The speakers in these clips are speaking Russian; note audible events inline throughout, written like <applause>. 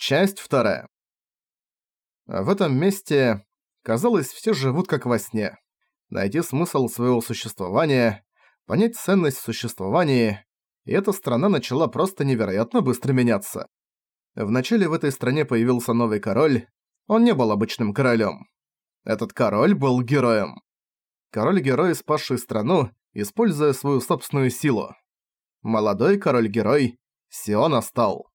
Часть вторая. В этом месте, казалось, все живут как во сне. Найти смысл своего существования, понять ценность существования, и эта страна начала просто невероятно быстро меняться. Вначале в этой стране появился новый король, он не был обычным королем. Этот король был героем. Король-герой, спасший страну, используя свою собственную силу. Молодой король-герой Сиона стал.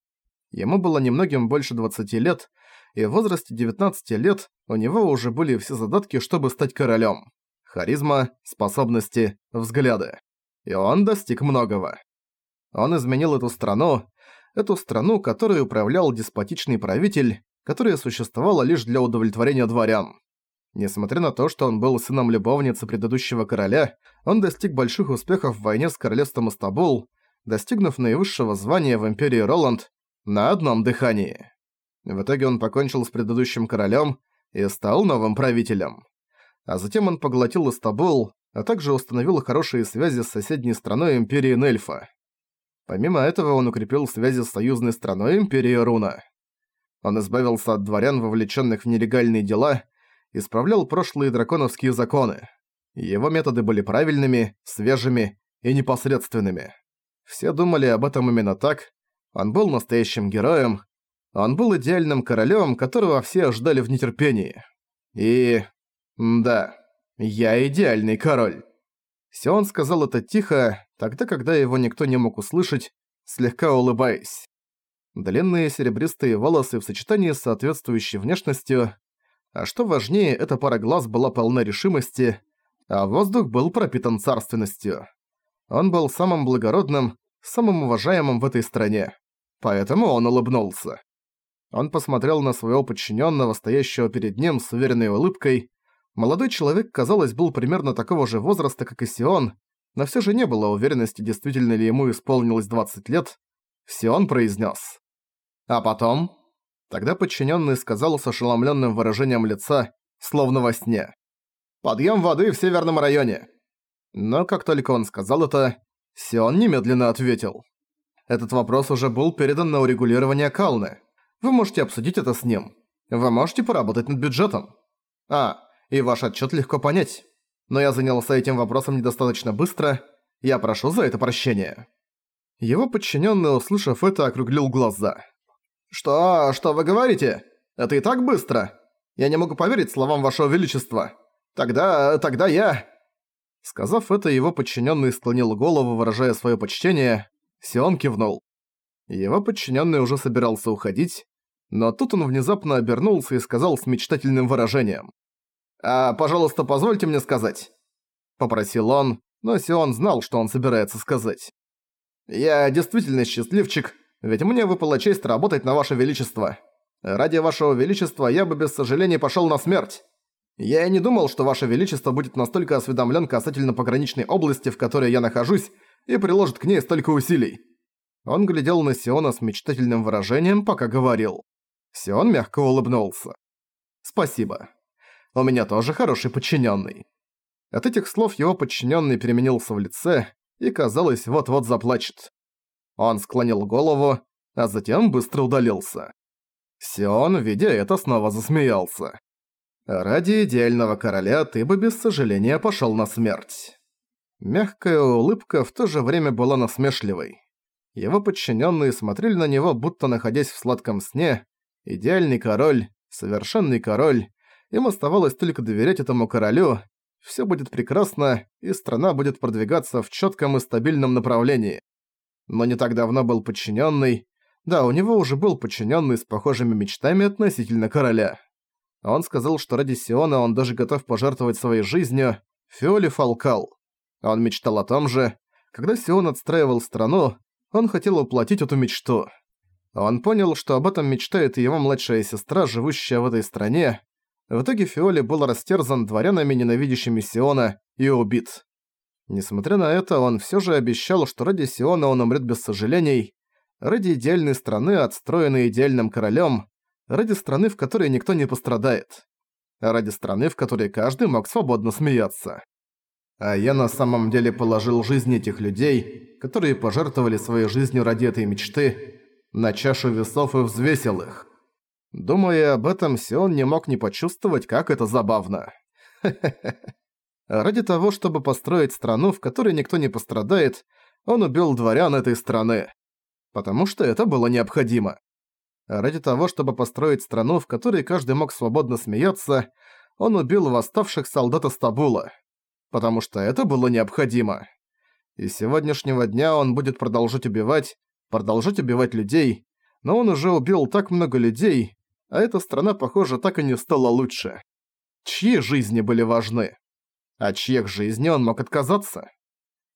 Ему было немногим больше 20 лет, и в возрасте 19 лет у него уже были все задатки, чтобы стать королем. Харизма, способности, взгляды. И он достиг многого. Он изменил эту страну, эту страну, которой управлял деспотичный правитель, которая существовала лишь для удовлетворения дворян. Несмотря на то, что он был сыном любовницы предыдущего короля, он достиг больших успехов в войне с королевством Истабул, достигнув наивысшего звания в Империи Роланд на одном дыхании. В итоге он покончил с предыдущим королем и стал новым правителем. А затем он поглотил Истабул, а также установил хорошие связи с соседней страной Империи Нельфа. Помимо этого он укрепил связи с союзной страной Империи Руна. Он избавился от дворян, вовлеченных в нелегальные дела, исправлял прошлые драконовские законы. Его методы были правильными, свежими и непосредственными. Все думали об этом именно так, он был настоящим героем. Он был идеальным королем, которого все ждали в нетерпении. И... да, я идеальный король. Сион сказал это тихо, тогда, когда его никто не мог услышать, слегка улыбаясь. Длинные серебристые волосы в сочетании с соответствующей внешностью, а что важнее, эта пара глаз была полна решимости, а воздух был пропитан царственностью. Он был самым благородным, самым уважаемым в этой стране поэтому он улыбнулся. Он посмотрел на своего подчиненного, стоящего перед ним с уверенной улыбкой. Молодой человек, казалось, был примерно такого же возраста, как и Сион, но все же не было уверенности, действительно ли ему исполнилось 20 лет. Сион произнес. А потом... Тогда подчиненный сказал с ошеломленным выражением лица, словно во сне. «Подъем воды в северном районе». Но как только он сказал это, Сион немедленно ответил. Этот вопрос уже был передан на урегулирование Калны. Вы можете обсудить это с ним. Вы можете поработать над бюджетом. А, и ваш отчет легко понять. Но я занялся этим вопросом недостаточно быстро. Я прошу за это прощения». Его подчиненный, услышав это, округлил глаза. «Что? Что вы говорите? Это и так быстро? Я не могу поверить словам вашего величества. Тогда... тогда я...» Сказав это, его подчиненный склонил голову, выражая свое почтение. Сион кивнул. Его подчиненный уже собирался уходить, но тут он внезапно обернулся и сказал с мечтательным выражением. «А, пожалуйста, позвольте мне сказать». Попросил он, но Сион знал, что он собирается сказать. «Я действительно счастливчик, ведь мне выпала честь работать на Ваше Величество. Ради Вашего Величества я бы без сожаления пошёл на смерть. Я и не думал, что Ваше Величество будет настолько осведомлен касательно пограничной области, в которой я нахожусь, и приложит к ней столько усилий. Он глядел на Сиона с мечтательным выражением, пока говорил. Сион мягко улыбнулся. «Спасибо. У меня тоже хороший подчиненный. От этих слов его подчиненный переменился в лице и, казалось, вот-вот заплачет. Он склонил голову, а затем быстро удалился. Сион, видя это, снова засмеялся. «Ради идеального короля ты бы без сожаления пошел на смерть». Мягкая улыбка в то же время была насмешливой. Его подчиненные смотрели на него, будто находясь в сладком сне. Идеальный король, совершенный король. Им оставалось только доверять этому королю. Все будет прекрасно, и страна будет продвигаться в четком и стабильном направлении. Но не так давно был подчиненный. Да, у него уже был подчиненный с похожими мечтами относительно короля. Он сказал, что ради Сиона он даже готов пожертвовать своей жизнью. Фиоли Фалкал. Он мечтал о том же. Когда Сион отстраивал страну, он хотел воплотить эту мечту. Он понял, что об этом мечтает и его младшая сестра, живущая в этой стране. В итоге Фиоли был растерзан дворянами, ненавидящими Сиона, и убит. Несмотря на это, он все же обещал, что ради Сиона он умрет без сожалений, ради идеальной страны, отстроенной идеальным королем, ради страны, в которой никто не пострадает, ради страны, в которой каждый мог свободно смеяться. А я на самом деле положил жизнь этих людей, которые пожертвовали своей жизнью ради этой мечты, на чашу весов и взвесил их. Думая об этом, Сион не мог не почувствовать, как это забавно. Ради того, чтобы построить страну, в которой никто не пострадает, он убил дворян этой страны. Потому что это было необходимо. Ради того, чтобы построить страну, в которой каждый мог свободно смеяться, он убил восставших солдат Астабула. Потому что это было необходимо. И с сегодняшнего дня он будет продолжать убивать, продолжать убивать людей, но он уже убил так много людей, а эта страна, похоже, так и не стала лучше. Чьи жизни были важны? От чьих жизни он мог отказаться?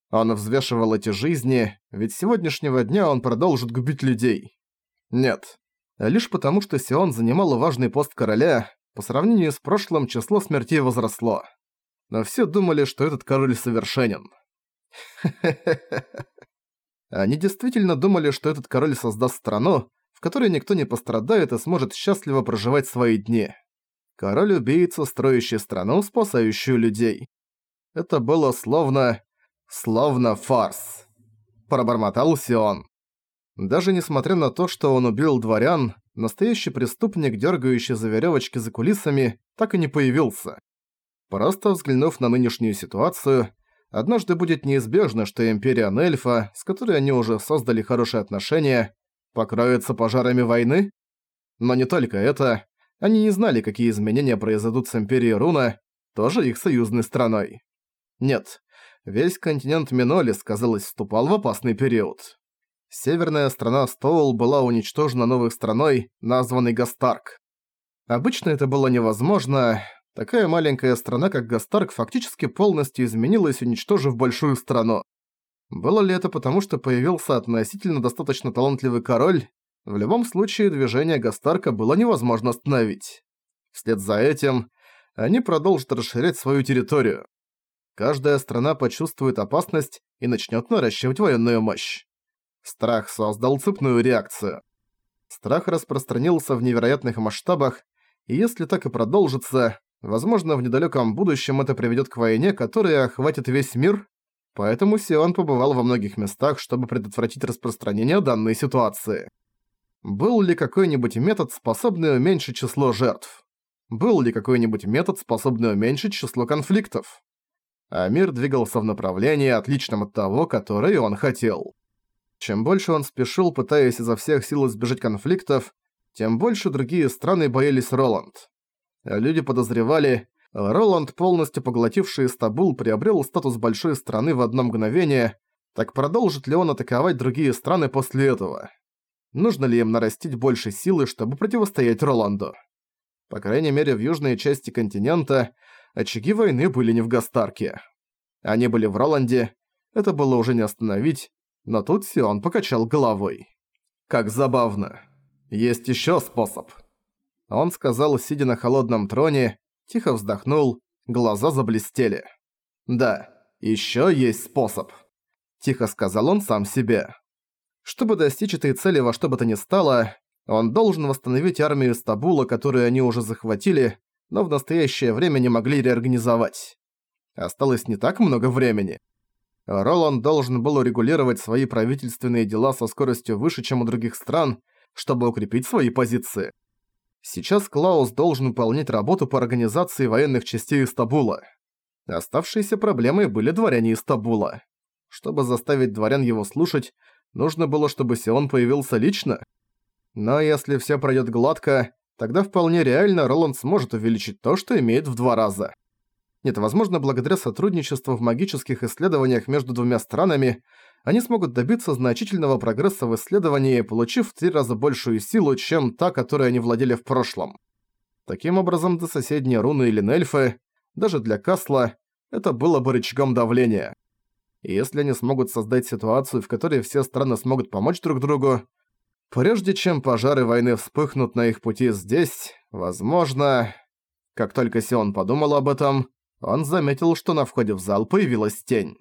Он взвешивал эти жизни, ведь с сегодняшнего дня он продолжит губить людей. Нет. Лишь потому, что Сион занимал важный пост короля, по сравнению с прошлым число смертей возросло. Но все думали, что этот король совершенен. <laughs> Они действительно думали, что этот король создаст страну, в которой никто не пострадает и сможет счастливо проживать свои дни. Король-убийца, строящий страну, спасающую людей. Это было словно... словно фарс. Пробормотал Сион. Даже несмотря на то, что он убил дворян, настоящий преступник, дергающий за веревочки за кулисами, так и не появился. Просто взглянув на нынешнюю ситуацию, однажды будет неизбежно, что Империя Нельфа, с которой они уже создали хорошие отношения, покроется пожарами войны? Но не только это. Они не знали, какие изменения произойдут с Империей Руна, тоже их союзной страной. Нет, весь континент Минолис, казалось, вступал в опасный период. Северная страна Стоул была уничтожена новой страной, названной Гастарк. Обычно это было невозможно. Такая маленькая страна, как Гастарк, фактически полностью изменилась, уничтожив большую страну. Было ли это потому, что появился относительно достаточно талантливый король? В любом случае, движение Гастарка было невозможно остановить. Вслед за этим, они продолжат расширять свою территорию. Каждая страна почувствует опасность и начнет наращивать военную мощь. Страх создал цепную реакцию. Страх распространился в невероятных масштабах, и если так и продолжится, возможно, в недалеком будущем это приведет к войне, которая охватит весь мир, Поэтому Сион побывал во многих местах, чтобы предотвратить распространение данной ситуации. Был ли какой-нибудь метод, способный уменьшить число жертв? Был ли какой-нибудь метод, способный уменьшить число конфликтов? А мир двигался в направлении, отличном от того, которое он хотел. Чем больше он спешил, пытаясь изо всех сил избежать конфликтов, тем больше другие страны боялись Роланд. Люди подозревали, Роланд, полностью поглотивший Стабул, приобрел статус большой страны в одно мгновение, так продолжит ли он атаковать другие страны после этого? Нужно ли им нарастить больше силы, чтобы противостоять Роланду? По крайней мере, в южной части континента очаги войны были не в Гастарке. Они были в Роланде, это было уже не остановить, но тут Сион покачал головой. Как забавно. Есть еще способ. Он сказал, сидя на холодном троне, тихо вздохнул, глаза заблестели. «Да, ещё есть способ», – тихо сказал он сам себе. Чтобы достичь этой цели во что бы то ни стало, он должен восстановить армию Стабула, которую они уже захватили, но в настоящее время не могли реорганизовать. Осталось не так много времени. Роланд должен был урегулировать свои правительственные дела со скоростью выше, чем у других стран, чтобы укрепить свои позиции. Сейчас Клаус должен выполнять работу по организации военных частей Истабула. Оставшиеся проблемой были дворяне Истабула. Чтобы заставить дворян его слушать, нужно было, чтобы Сион появился лично. Но если все пройдет гладко, тогда вполне реально Роланд сможет увеличить то, что имеет в два раза. Нет, возможно, благодаря сотрудничеству в магических исследованиях между двумя странами они смогут добиться значительного прогресса в исследовании, получив в три раза большую силу, чем та, которой они владели в прошлом. Таким образом, для соседней руны или нельфы, даже для Касла, это было бы рычагом давления. И если они смогут создать ситуацию, в которой все страны смогут помочь друг другу, прежде чем пожары войны вспыхнут на их пути здесь, возможно... Как только Сион подумал об этом, он заметил, что на входе в зал появилась тень.